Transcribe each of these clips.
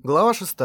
Глава 6.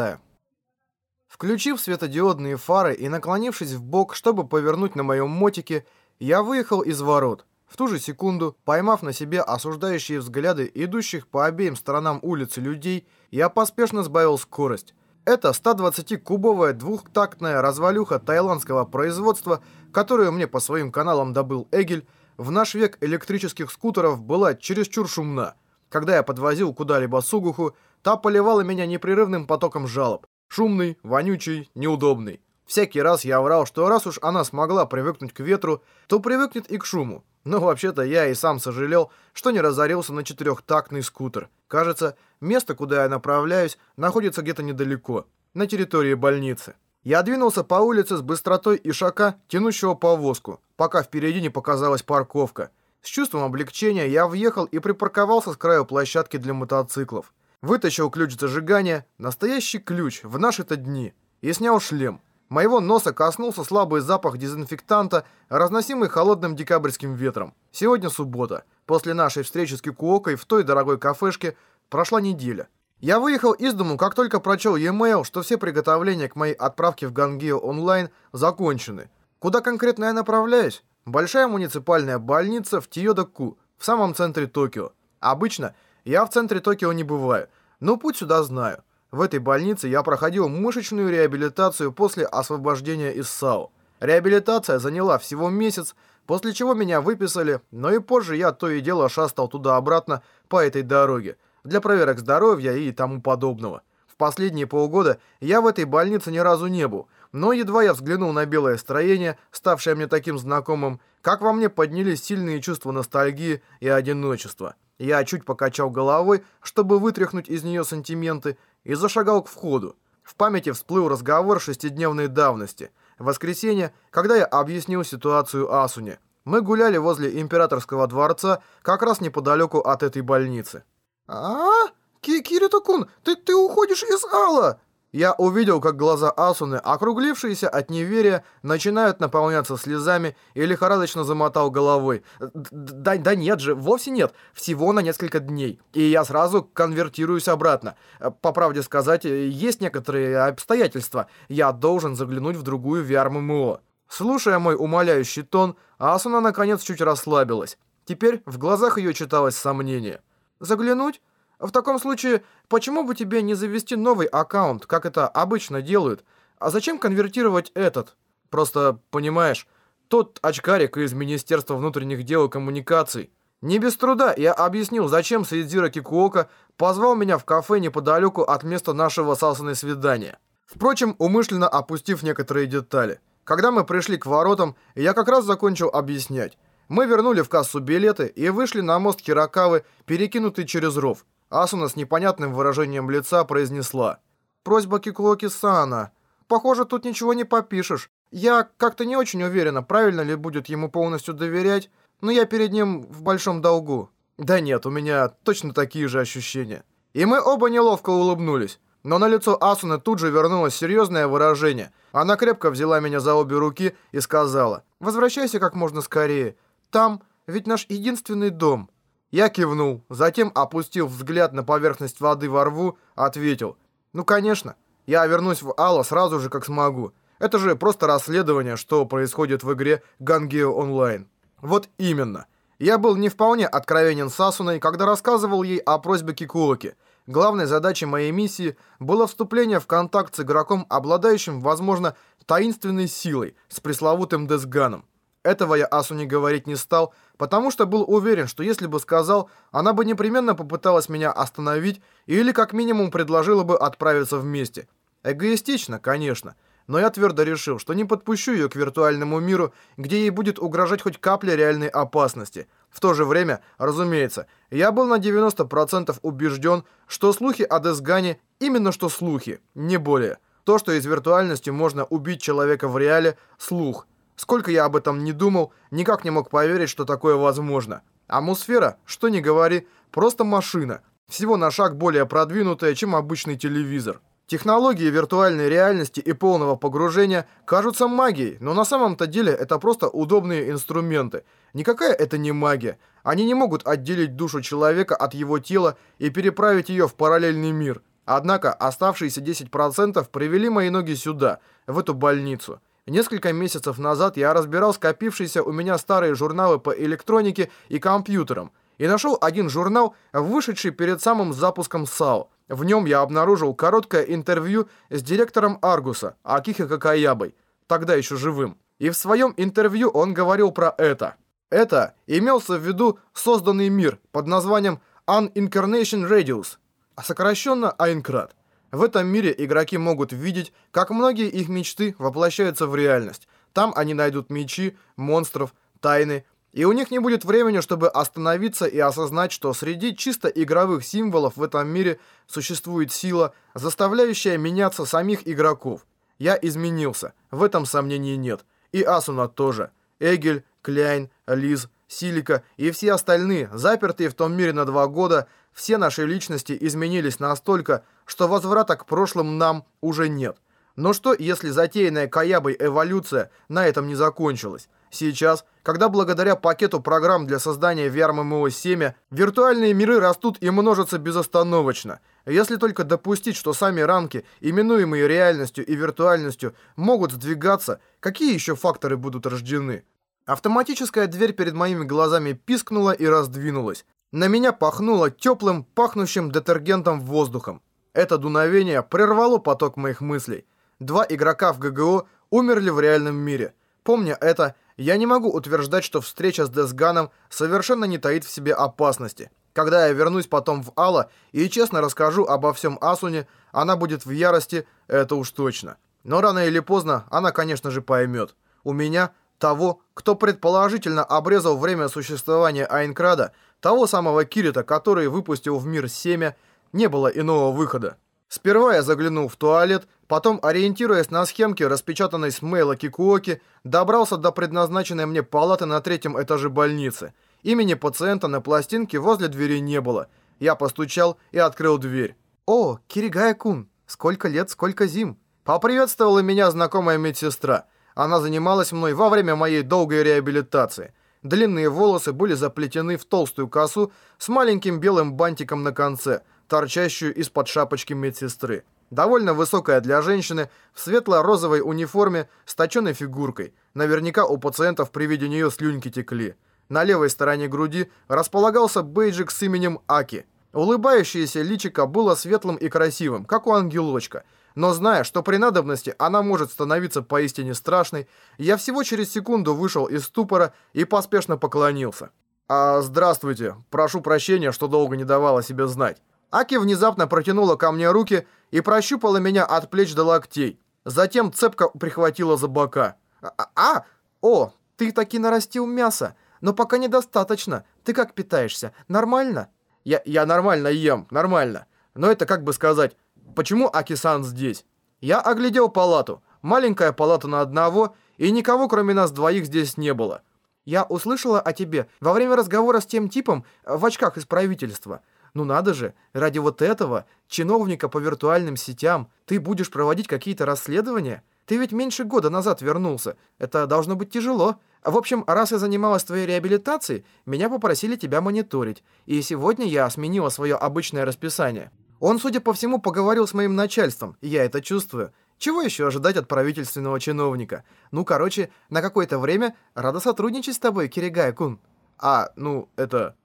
Включив светодиодные фары и наклонившись в бок, чтобы повернуть на моем мотике, я выехал из ворот. В ту же секунду, поймав на себе осуждающие взгляды идущих по обеим сторонам улицы людей, я поспешно сбавил скорость. Это 120-кубовая двухтактная развалюха таиландского производства, которую мне по своим каналам добыл Эгель, в наш век электрических скутеров была чересчур шумна. Когда я подвозил куда-либо Сугуху, Та поливала меня непрерывным потоком жалоб. Шумный, вонючий, неудобный. Всякий раз я врал, что раз уж она смогла привыкнуть к ветру, то привыкнет и к шуму. Но вообще-то я и сам сожалел, что не разорился на четырехтактный скутер. Кажется, место, куда я направляюсь, находится где-то недалеко, на территории больницы. Я двинулся по улице с быстротой ишака, тянущего повозку, пока впереди не показалась парковка. С чувством облегчения я въехал и припарковался с краю площадки для мотоциклов. Вытащил ключ зажигания, настоящий ключ в наши-то дни, и снял шлем. Моего носа коснулся слабый запах дезинфектанта, разносимый холодным декабрьским ветром. Сегодня суббота. После нашей встречи с Кикуокой в той дорогой кафешке прошла неделя. Я выехал из дому, как только прочел e-mail, что все приготовления к моей отправке в Гангео онлайн закончены. Куда конкретно я направляюсь? Большая муниципальная больница в Тиёда-Ку, в самом центре Токио. Обычно я в центре Токио не бываю, но путь сюда знаю. В этой больнице я проходил мышечную реабилитацию после освобождения из САУ. Реабилитация заняла всего месяц, после чего меня выписали, но и позже я то и дело шастал туда-обратно по этой дороге, для проверок здоровья и тому подобного. В последние полгода я в этой больнице ни разу не был, но едва я взглянул на белое строение, ставшее мне таким знакомым, как во мне поднялись сильные чувства ностальгии и одиночества. Я чуть покачал головой, чтобы вытряхнуть из нее сантименты, и зашагал к входу. В памяти всплыл разговор шестидневной давности. В воскресенье, когда я объяснил ситуацию Асуне. Мы гуляли возле императорского дворца, как раз неподалеку от этой больницы. а, -а, -а Кирита-кун, ты, ты уходишь из Алла!» Я увидел, как глаза Асуны, округлившиеся от неверия, начинают наполняться слезами и лихорадочно замотал головой. Да, да нет же, вовсе нет. Всего на несколько дней. И я сразу конвертируюсь обратно. По правде сказать, есть некоторые обстоятельства. Я должен заглянуть в другую VR-ММО. Слушая мой умоляющий тон, Асуна наконец чуть расслабилась. Теперь в глазах ее читалось сомнение. «Заглянуть?» В таком случае, почему бы тебе не завести новый аккаунт, как это обычно делают? А зачем конвертировать этот? Просто, понимаешь, тот очкарик из Министерства внутренних дел и коммуникаций. Не без труда я объяснил, зачем Сейдзира Кикуока позвал меня в кафе неподалеку от места нашего сасаны свидания. Впрочем, умышленно опустив некоторые детали. Когда мы пришли к воротам, я как раз закончил объяснять. Мы вернули в кассу билеты и вышли на мост Хирокавы, перекинутый через ров. Асуна с непонятным выражением лица произнесла. «Просьба Киклоки-сана. Похоже, тут ничего не попишешь. Я как-то не очень уверена, правильно ли будет ему полностью доверять, но я перед ним в большом долгу». «Да нет, у меня точно такие же ощущения». И мы оба неловко улыбнулись. Но на лицо Асуны тут же вернулось серьезное выражение. Она крепко взяла меня за обе руки и сказала, «Возвращайся как можно скорее. Там ведь наш единственный дом». Я кивнул, затем опустил взгляд на поверхность воды во рву, ответил. «Ну, конечно. Я вернусь в Алла сразу же, как смогу. Это же просто расследование, что происходит в игре Гангео Онлайн». Вот именно. Я был не вполне откровенен с Асуной, когда рассказывал ей о просьбе Кикуоки. Главной задачей моей миссии было вступление в контакт с игроком, обладающим, возможно, таинственной силой, с пресловутым Десганом. Этого я Асуне говорить не стал, потому что был уверен, что если бы сказал, она бы непременно попыталась меня остановить или как минимум предложила бы отправиться вместе. Эгоистично, конечно, но я твердо решил, что не подпущу ее к виртуальному миру, где ей будет угрожать хоть капля реальной опасности. В то же время, разумеется, я был на 90% убежден, что слухи о Десгане именно что слухи, не более. То, что из виртуальности можно убить человека в реале – слух – Сколько я об этом не думал, никак не мог поверить, что такое возможно. Амусфера, что ни говори, просто машина. Всего на шаг более продвинутая, чем обычный телевизор. Технологии виртуальной реальности и полного погружения кажутся магией, но на самом-то деле это просто удобные инструменты. Никакая это не магия. Они не могут отделить душу человека от его тела и переправить ее в параллельный мир. Однако оставшиеся 10% привели мои ноги сюда, в эту больницу. Несколько месяцев назад я разбирал скопившиеся у меня старые журналы по электронике и компьютерам и нашел один журнал, вышедший перед самым запуском САО. В нем я обнаружил короткое интервью с директором Аргуса, Акихи Какаябой, тогда еще живым. И в своем интервью он говорил про это. Это имелся в виду созданный мир под названием Unincarnation Radius, а сокращенно Айнкрат. В этом мире игроки могут видеть, как многие их мечты воплощаются в реальность. Там они найдут мечи, монстров, тайны, и у них не будет времени, чтобы остановиться и осознать, что среди чисто игровых символов в этом мире существует сила, заставляющая меняться самих игроков. Я изменился, в этом сомнений нет. И Асуна тоже. Эгель, Кляйн, Лиз, Силика и все остальные, запертые в том мире на два года, все наши личности изменились настолько, что возврата к прошлым нам уже нет. Но что, если затеянная Каябой эволюция на этом не закончилась? Сейчас, когда благодаря пакету программ для создания VR-MMO 7, виртуальные миры растут и множатся безостановочно. Если только допустить, что сами рамки, именуемые реальностью и виртуальностью, могут сдвигаться, какие еще факторы будут рождены? Автоматическая дверь перед моими глазами пискнула и раздвинулась. На меня пахнуло теплым, пахнущим детергентом воздухом. Это дуновение прервало поток моих мыслей. Два игрока в ГГО умерли в реальном мире. Помня это, я не могу утверждать, что встреча с Десганом совершенно не таит в себе опасности. Когда я вернусь потом в Алла и честно расскажу обо всем Асуне, она будет в ярости, это уж точно. Но рано или поздно она, конечно же, поймет. У меня, того, кто предположительно обрезал время существования Айнкрада, того самого Кирита, который выпустил в мир семя, не было иного выхода. Сперва я заглянул в туалет, потом, ориентируясь на схемке, распечатанной с мейла Кикуоки, добрался до предназначенной мне палаты на третьем этаже больницы. Имени пациента на пластинке возле двери не было. Я постучал и открыл дверь. «О, Киригая-кун, сколько лет, сколько зим!» Поприветствовала меня знакомая медсестра. Она занималась мной во время моей долгой реабилитации. Длинные волосы были заплетены в толстую косу с маленьким белым бантиком на конце – торчащую из-под шапочки медсестры. Довольно высокая для женщины, в светло-розовой униформе с точенной фигуркой. Наверняка у пациентов при виде нее слюнки текли. На левой стороне груди располагался бейджик с именем Аки. Улыбающееся личико было светлым и красивым, как у ангелочка. Но зная, что при надобности она может становиться поистине страшной, я всего через секунду вышел из ступора и поспешно поклонился. «А, здравствуйте. Прошу прощения, что долго не давала себе знать». Аки внезапно протянула ко мне руки и прощупала меня от плеч до локтей. Затем цепко прихватила за бока. «А, а о, ты таки нарастил мясо, но пока недостаточно. Ты как питаешься? Нормально?» «Я, я нормально ем, нормально. Но это как бы сказать, почему Аки-сан здесь?» Я оглядел палату. Маленькая палата на одного, и никого кроме нас двоих здесь не было. «Я услышала о тебе во время разговора с тем типом в очках из правительства». Ну надо же, ради вот этого, чиновника по виртуальным сетям, ты будешь проводить какие-то расследования? Ты ведь меньше года назад вернулся. Это должно быть тяжело. В общем, раз я занималась твоей реабилитацией, меня попросили тебя мониторить. И сегодня я сменила свое обычное расписание. Он, судя по всему, поговорил с моим начальством, я это чувствую. Чего еще ожидать от правительственного чиновника? Ну, короче, на какое-то время рада сотрудничать с тобой, Киригай-кун. А, ну, это...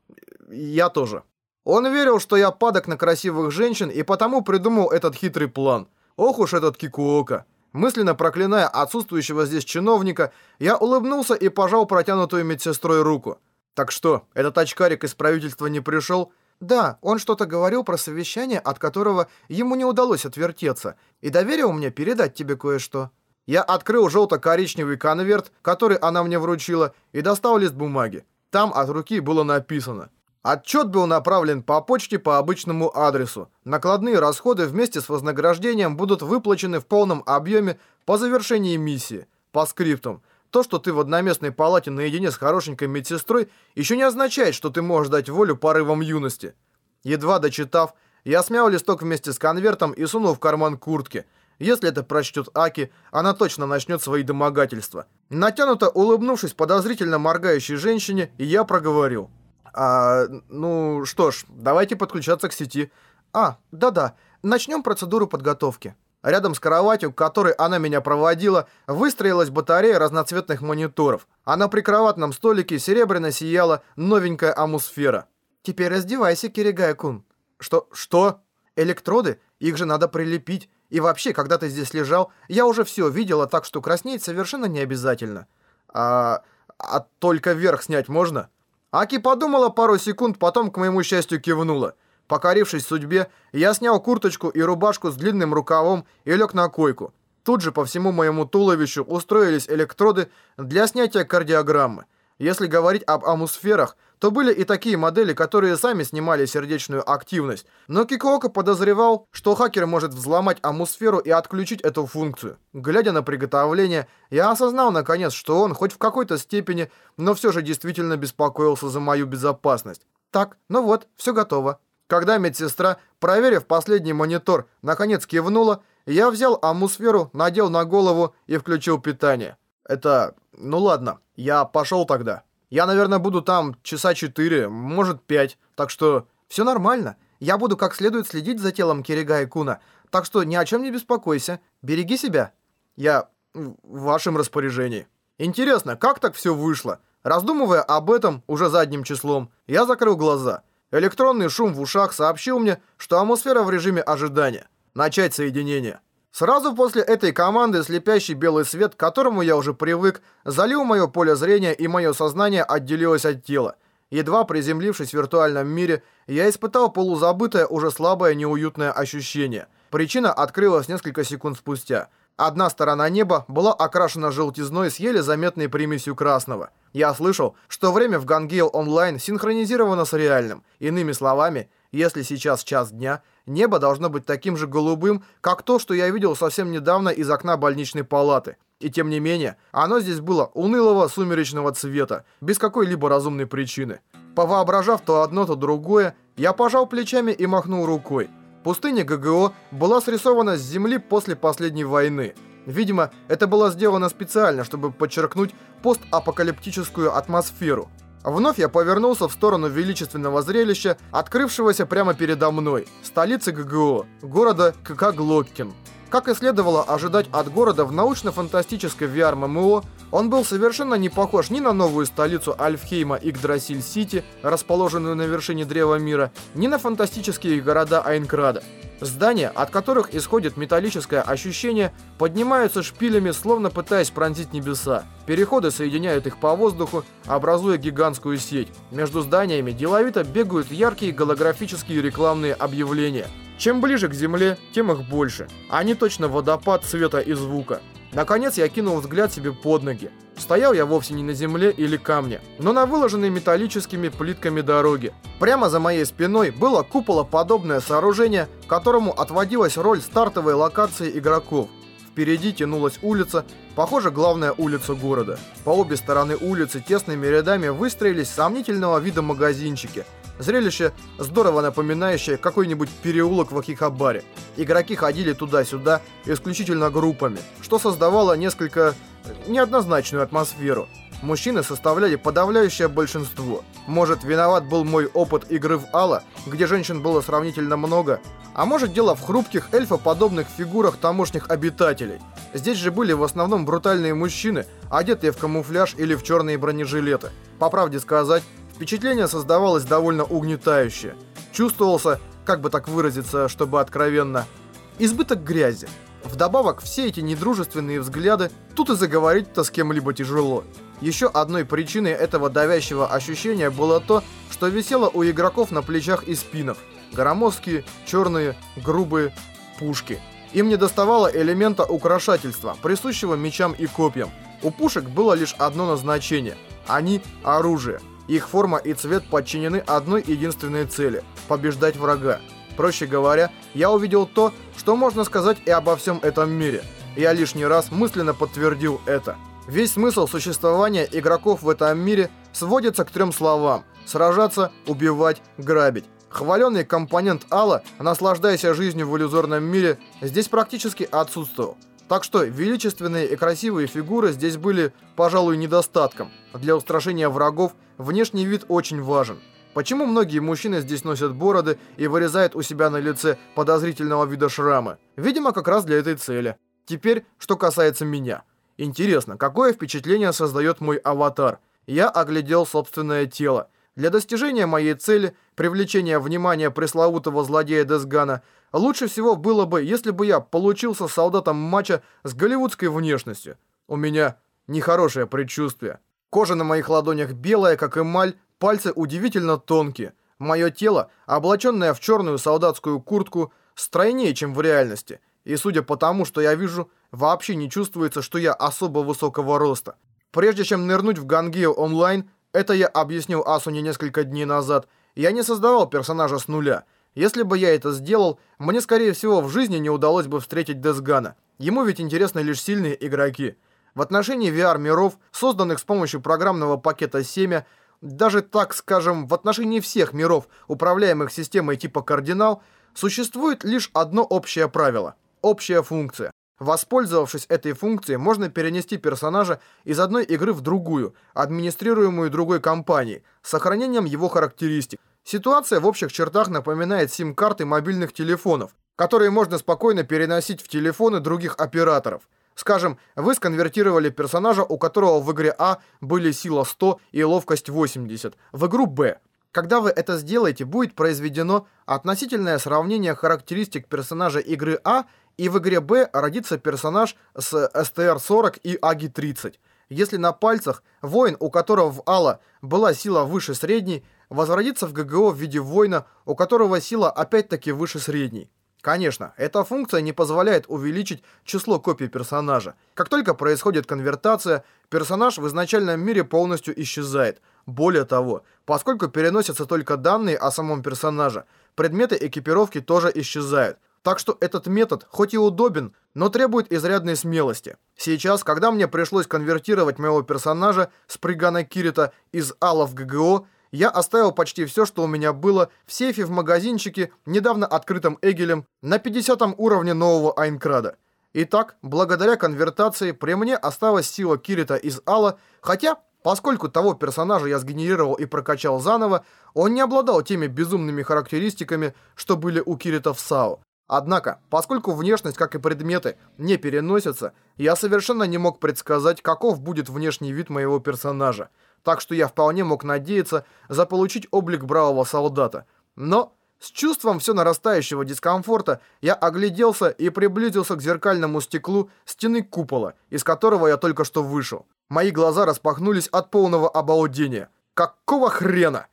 Я тоже. Он верил, что я падок на красивых женщин и потому придумал этот хитрый план. Ох уж этот Кикуока. Мысленно проклиная отсутствующего здесь чиновника, я улыбнулся и пожал протянутую медсестрой руку. «Так что, этот очкарик из правительства не пришел?» «Да, он что-то говорил про совещание, от которого ему не удалось отвертеться, и доверил мне передать тебе кое-что». Я открыл желто-коричневый конверт, который она мне вручила, и достал лист бумаги. Там от руки было написано Отчет был направлен по почте по обычному адресу. Накладные расходы вместе с вознаграждением будут выплачены в полном объеме по завершении миссии. По скриптам. То, что ты в одноместной палате наедине с хорошенькой медсестрой, еще не означает, что ты можешь дать волю порывам юности. Едва дочитав, я смял листок вместе с конвертом и сунул в карман куртки. Если это прочтет Аки, она точно начнет свои домогательства. Натянуто улыбнувшись подозрительно моргающей женщине, я проговорил. А, ну что ж, давайте подключаться к сети. А, да-да, начнем процедуру подготовки. Рядом с кроватью, к которой она меня проводила, выстроилась батарея разноцветных мониторов, а на прикроватном столике серебряно сияла новенькая амусфера. «Теперь раздевайся, Киригай-кун». «Что? Что?» «Электроды? Их же надо прилепить. И вообще, когда ты здесь лежал, я уже все видела, так что краснеть совершенно не обязательно». «А... а только верх снять можно?» Аки подумала пару секунд, потом, к моему счастью, кивнула. Покорившись судьбе, я снял курточку и рубашку с длинным рукавом и лег на койку. Тут же по всему моему туловищу устроились электроды для снятия кардиограммы. Если говорить об амусферах, то были и такие модели, которые сами снимали сердечную активность. Но Кикоока подозревал, что хакер может взломать амусферу и отключить эту функцию. Глядя на приготовление, я осознал наконец, что он хоть в какой-то степени, но все же действительно беспокоился за мою безопасность. Так, ну вот, все готово. Когда медсестра, проверив последний монитор, наконец кивнула, я взял амусферу, надел на голову и включил питание. Это... ну ладно, я пошел тогда. Я, наверное, буду там часа четыре, может пять, так что все нормально. Я буду как следует следить за телом Кирига и Куна, так что ни о чем не беспокойся. Береги себя. Я в вашем распоряжении. Интересно, как так все вышло? Раздумывая об этом уже задним числом, я закрыл глаза. Электронный шум в ушах сообщил мне, что атмосфера в режиме ожидания. Начать соединение. Сразу после этой команды слепящий белый свет, к которому я уже привык, залил мое поле зрения и мое сознание отделилось от тела. Едва приземлившись в виртуальном мире, я испытал полузабытое, уже слабое, неуютное ощущение. Причина открылась несколько секунд спустя. Одна сторона неба была окрашена желтизной с еле заметной примесью красного. Я слышал, что время в Гангейл онлайн синхронизировано с реальным. Иными словами, если сейчас час дня, небо должно быть таким же голубым, как то, что я видел совсем недавно из окна больничной палаты. И тем не менее, оно здесь было унылого сумеречного цвета, без какой-либо разумной причины. Повоображав то одно, то другое, я пожал плечами и махнул рукой. Пустыня ГГО была срисована с земли после последней войны. Видимо, это было сделано специально, чтобы подчеркнуть постапокалиптическую атмосферу. Вновь я повернулся в сторону величественного зрелища, открывшегося прямо передо мной, столицы ГГО, города КК-Глоккин. Как и следовало ожидать от города в научно-фантастической VR-ММО, он был совершенно не похож ни на новую столицу Альфхейма Игдрасиль-Сити, расположенную на вершине Древа Мира, ни на фантастические города Айнкрада. Здания, от которых исходит металлическое ощущение, поднимаются шпилями, словно пытаясь пронзить небеса. Переходы соединяют их по воздуху, образуя гигантскую сеть. Между зданиями деловито бегают яркие голографические рекламные объявления – чем ближе к земле, тем их больше. Они точно водопад цвета и звука. Наконец я кинул взгляд себе под ноги. Стоял я вовсе не на земле или камне, но на выложенной металлическими плитками дороге. Прямо за моей спиной было куполоподобное сооружение, которому отводилась роль стартовой локации игроков. Впереди тянулась улица, похоже, главная улица города. По обе стороны улицы тесными рядами выстроились сомнительного вида магазинчики – Зрелище, здорово напоминающее какой-нибудь переулок в Ахихабаре. Игроки ходили туда-сюда исключительно группами, что создавало несколько неоднозначную атмосферу. Мужчины составляли подавляющее большинство. Может, виноват был мой опыт игры в Алла, где женщин было сравнительно много, а может дело в хрупких эльфоподобных фигурах тамошних обитателей. Здесь же были в основном брутальные мужчины, одетые в камуфляж или в черные бронежилеты. По правде сказать, Впечатление создавалось довольно угнетающее. Чувствовался, как бы так выразиться, чтобы откровенно, избыток грязи. Вдобавок, все эти недружественные взгляды, тут и заговорить-то с кем-либо тяжело. Еще одной причиной этого давящего ощущения было то, что висело у игроков на плечах и спинах. Громоздкие, черные, грубые пушки. Им не доставало элемента украшательства, присущего мечам и копьям. У пушек было лишь одно назначение. Они – оружие. Их форма и цвет подчинены одной единственной цели – побеждать врага. Проще говоря, я увидел то, что можно сказать и обо всем этом мире. Я лишний раз мысленно подтвердил это. Весь смысл существования игроков в этом мире сводится к трем словам – сражаться, убивать, грабить. Хваленный компонент Алла, наслаждаясь жизнью в иллюзорном мире, здесь практически отсутствовал. Так что величественные и красивые фигуры здесь были, пожалуй, недостатком. Для устрашения врагов внешний вид очень важен. Почему многие мужчины здесь носят бороды и вырезают у себя на лице подозрительного вида шрамы? Видимо, как раз для этой цели. Теперь, что касается меня. Интересно, какое впечатление создает мой аватар? Я оглядел собственное тело. Для достижения моей цели, привлечения внимания пресловутого злодея Десгана, лучше всего было бы, если бы я получился солдатом матча с голливудской внешностью. У меня нехорошее предчувствие. Кожа на моих ладонях белая, как эмаль, пальцы удивительно тонкие. Мое тело, облаченное в черную солдатскую куртку, стройнее, чем в реальности. И судя по тому, что я вижу, вообще не чувствуется, что я особо высокого роста. Прежде чем нырнуть в Гангео онлайн, это я объяснил Асуне несколько дней назад, я не создавал персонажа с нуля. Если бы я это сделал, мне, скорее всего, в жизни не удалось бы встретить Десгана. Ему ведь интересны лишь сильные игроки. В отношении VR-миров, созданных с помощью программного пакета «Семя», даже, так скажем, в отношении всех миров, управляемых системой типа «Кардинал», существует лишь одно общее правило – общая функция. Воспользовавшись этой функцией, можно перенести персонажа из одной игры в другую, администрируемую другой компанией, с сохранением его характеристик. Ситуация в общих чертах напоминает сим-карты мобильных телефонов, которые можно спокойно переносить в телефоны других операторов. Скажем, вы сконвертировали персонажа, у которого в игре А были сила 100 и ловкость 80, в игру Б. Когда вы это сделаете, будет произведено относительное сравнение характеристик персонажа игры А и в игре Б родится персонаж с STR-40 и АГИ-30. Если на пальцах воин, у которого в Алла была сила выше средней, возродится в ГГО в виде воина, у которого сила опять-таки выше средней. Конечно, эта функция не позволяет увеличить число копий персонажа. Как только происходит конвертация, персонаж в изначальном мире полностью исчезает. Более того, поскольку переносятся только данные о самом персонаже, предметы экипировки тоже исчезают. Так что этот метод, хоть и удобен, но требует изрядной смелости. Сейчас, когда мне пришлось конвертировать моего персонажа с Пригана Кирита из Алла в ГГО, я оставил почти все, что у меня было в сейфе в магазинчике, недавно открытом Эгелем, на 50 уровне нового Айнкрада. Итак, благодаря конвертации при мне осталась сила Кирита из Алла, хотя, поскольку того персонажа я сгенерировал и прокачал заново, он не обладал теми безумными характеристиками, что были у Кирита в САО. Однако, поскольку внешность, как и предметы, не переносятся, я совершенно не мог предсказать, каков будет внешний вид моего персонажа так что я вполне мог надеяться заполучить облик бравого солдата. Но с чувством все нарастающего дискомфорта я огляделся и приблизился к зеркальному стеклу стены купола, из которого я только что вышел. Мои глаза распахнулись от полного обалдения. Какого хрена?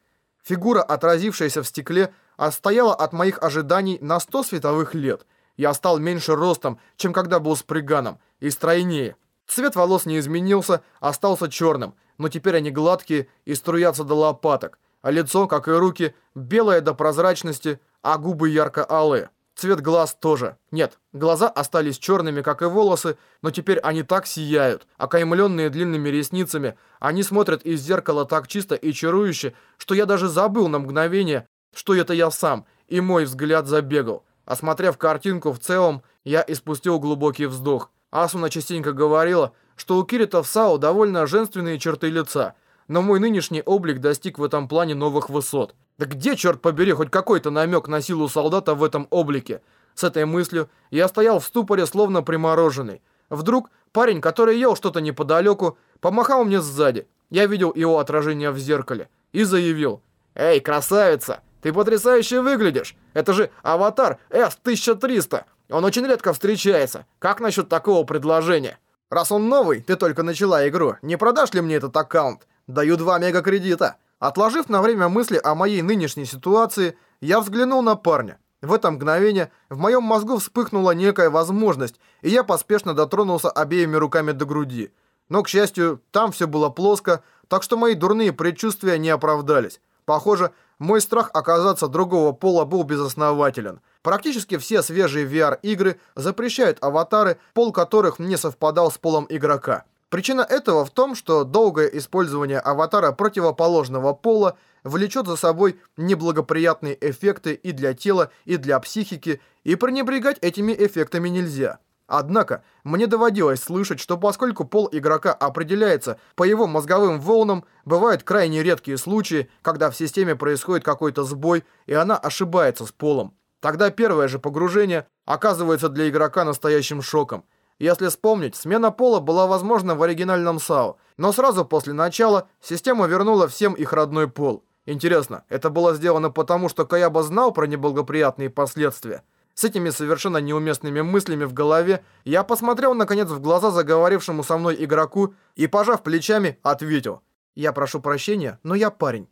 Фигура, отразившаяся в стекле, отстояла от моих ожиданий на 100 световых лет. Я стал меньше ростом, чем когда был с приганом, и стройнее. Цвет волос не изменился, остался черным – но теперь они гладкие и струятся до лопаток, а лицо, как и руки, белое до прозрачности, а губы ярко-алые. Цвет глаз тоже. Нет, глаза остались черными, как и волосы, но теперь они так сияют. Окаймленные длинными ресницами, они смотрят из зеркала так чисто и чарующе, что я даже забыл на мгновение, что это я сам, и мой взгляд забегал. Осмотрев картинку в целом, я испустил глубокий вздох. Асуна частенько говорила, что у Кирита в САО довольно женственные черты лица, но мой нынешний облик достиг в этом плане новых высот. Да где, черт побери, хоть какой-то намек на силу солдата в этом облике? С этой мыслью я стоял в ступоре, словно примороженный. Вдруг парень, который ел что-то неподалеку, помахал мне сзади. Я видел его отражение в зеркале и заявил. «Эй, красавица, ты потрясающе выглядишь! Это же аватар S-1300! Он очень редко встречается. Как насчет такого предложения?» Раз он новый, ты только начала игру, не продашь ли мне этот аккаунт? Даю 2 мегакредита. Отложив на время мысли о моей нынешней ситуации, я взглянул на парня. В это мгновение в моем мозгу вспыхнула некая возможность, и я поспешно дотронулся обеими руками до груди. Но, к счастью, там все было плоско, так что мои дурные предчувствия не оправдались. Похоже, мой страх оказаться другого пола был безоснователен. Практически все свежие VR-игры запрещают аватары, пол которых не совпадал с полом игрока. Причина этого в том, что долгое использование аватара противоположного пола влечет за собой неблагоприятные эффекты и для тела, и для психики, и пренебрегать этими эффектами нельзя. Однако, мне доводилось слышать, что поскольку пол игрока определяется по его мозговым волнам, бывают крайне редкие случаи, когда в системе происходит какой-то сбой, и она ошибается с полом. Тогда первое же погружение оказывается для игрока настоящим шоком. Если вспомнить, смена пола была возможна в оригинальном САУ, но сразу после начала система вернула всем их родной пол. Интересно, это было сделано потому, что Каяба знал про неблагоприятные последствия? С этими совершенно неуместными мыслями в голове я посмотрел, наконец, в глаза заговорившему со мной игроку и, пожав плечами, ответил. «Я прошу прощения, но я парень».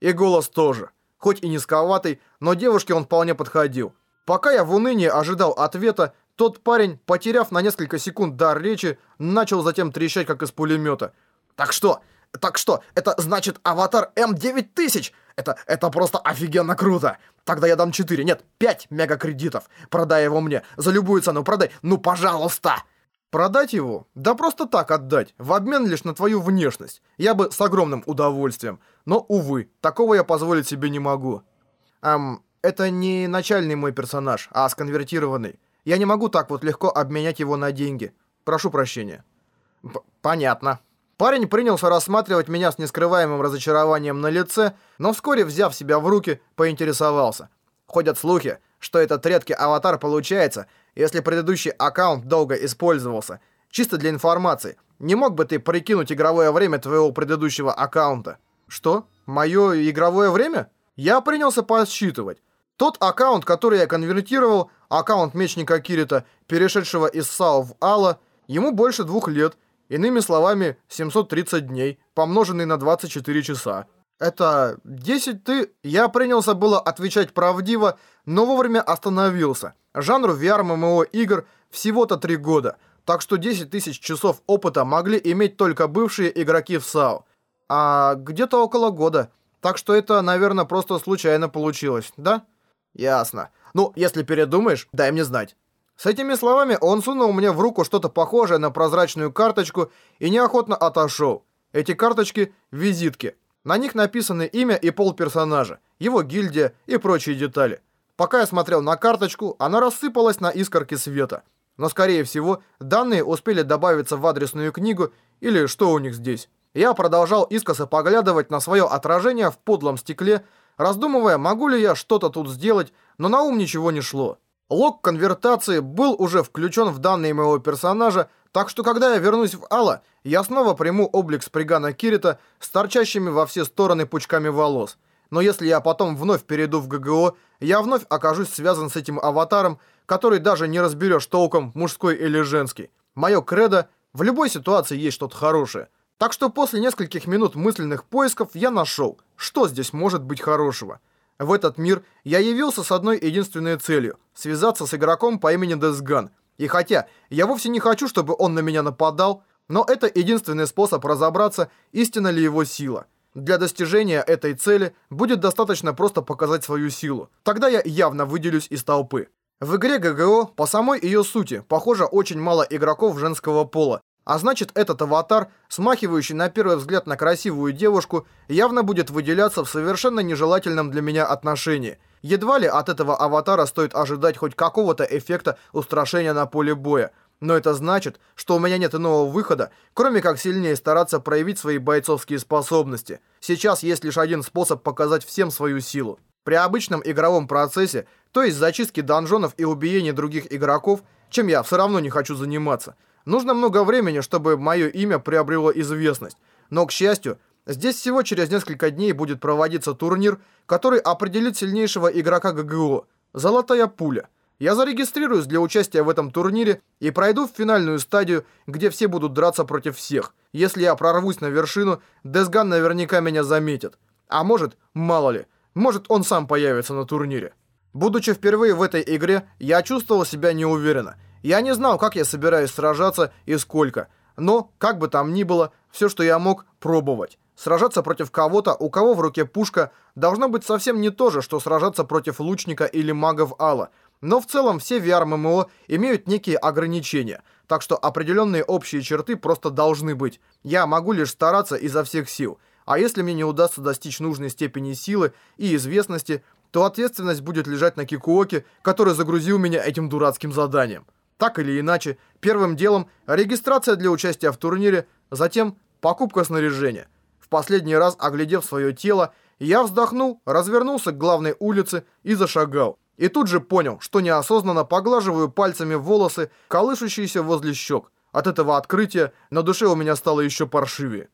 И голос тоже. Хоть и низковатый, но девушке он вполне подходил. Пока я в унынии ожидал ответа, тот парень, потеряв на несколько секунд дар речи, начал затем трещать, как из пулемета. «Так что? Так что? Это значит аватар М9000? Это, это просто офигенно круто! Тогда я дам 4, нет, 5 мегакредитов. Продай его мне. За любую цену продай. Ну, пожалуйста!» Продать его? Да просто так отдать, в обмен лишь на твою внешность. Я бы с огромным удовольствием. Но, увы, такого я позволить себе не могу. Эм, это не начальный мой персонаж, а сконвертированный. Я не могу так вот легко обменять его на деньги. Прошу прощения. П Понятно. Парень принялся рассматривать меня с нескрываемым разочарованием на лице, но вскоре, взяв себя в руки, поинтересовался. Ходят слухи, что этот редкий аватар получается, если предыдущий аккаунт долго использовался. Чисто для информации. Не мог бы ты прикинуть игровое время твоего предыдущего аккаунта? Что? Мое игровое время? Я принялся подсчитывать. Тот аккаунт, который я конвертировал, аккаунт мечника Кирита, перешедшего из САУ в АЛА, ему больше двух лет – Иными словами, 730 дней, помноженный на 24 часа. Это 10 ты... Я принялся было отвечать правдиво, но вовремя остановился. Жанру VR-MMO игр всего-то 3 года, так что 10 тысяч часов опыта могли иметь только бывшие игроки в САУ. А где-то около года. Так что это, наверное, просто случайно получилось, да? Ясно. Ну, если передумаешь, дай мне знать. С этими словами он сунул мне в руку что-то похожее на прозрачную карточку и неохотно отошел. Эти карточки – визитки. На них написаны имя и пол персонажа, его гильдия и прочие детали. Пока я смотрел на карточку, она рассыпалась на искорки света. Но, скорее всего, данные успели добавиться в адресную книгу или что у них здесь. Я продолжал искоса поглядывать на свое отражение в подлом стекле, раздумывая, могу ли я что-то тут сделать, но на ум ничего не шло. Лог конвертации был уже включен в данные моего персонажа, так что когда я вернусь в Алла, я снова приму облик Спригана Кирита с торчащими во все стороны пучками волос. Но если я потом вновь перейду в ГГО, я вновь окажусь связан с этим аватаром, который даже не разберешь толком, мужской или женский. Мое кредо – в любой ситуации есть что-то хорошее. Так что после нескольких минут мысленных поисков я нашел, что здесь может быть хорошего – в этот мир я явился с одной единственной целью – связаться с игроком по имени Десган. И хотя я вовсе не хочу, чтобы он на меня нападал, но это единственный способ разобраться, истинна ли его сила. Для достижения этой цели будет достаточно просто показать свою силу. Тогда я явно выделюсь из толпы. В игре ГГО, по самой ее сути, похоже очень мало игроков женского пола, а значит, этот аватар, смахивающий на первый взгляд на красивую девушку, явно будет выделяться в совершенно нежелательном для меня отношении. Едва ли от этого аватара стоит ожидать хоть какого-то эффекта устрашения на поле боя. Но это значит, что у меня нет иного выхода, кроме как сильнее стараться проявить свои бойцовские способности. Сейчас есть лишь один способ показать всем свою силу. При обычном игровом процессе, то есть зачистке донжонов и убиении других игроков, чем я все равно не хочу заниматься – Нужно много времени, чтобы мое имя приобрело известность. Но, к счастью, здесь всего через несколько дней будет проводиться турнир, который определит сильнейшего игрока ГГО – «Золотая пуля». Я зарегистрируюсь для участия в этом турнире и пройду в финальную стадию, где все будут драться против всех. Если я прорвусь на вершину, Десган наверняка меня заметит. А может, мало ли, может он сам появится на турнире. Будучи впервые в этой игре, я чувствовал себя неуверенно – я не знал, как я собираюсь сражаться и сколько. Но, как бы там ни было, все, что я мог, пробовать. Сражаться против кого-то, у кого в руке пушка, должно быть совсем не то же, что сражаться против лучника или магов Алла. Но в целом все VR-ММО имеют некие ограничения, так что определенные общие черты просто должны быть. Я могу лишь стараться изо всех сил. А если мне не удастся достичь нужной степени силы и известности, то ответственность будет лежать на Кикуоке, который загрузил меня этим дурацким заданием. Так или иначе, первым делом регистрация для участия в турнире, затем покупка снаряжения. В последний раз, оглядев свое тело, я вздохнул, развернулся к главной улице и зашагал. И тут же понял, что неосознанно поглаживаю пальцами волосы, колышущиеся возле щек. От этого открытия на душе у меня стало еще паршивее.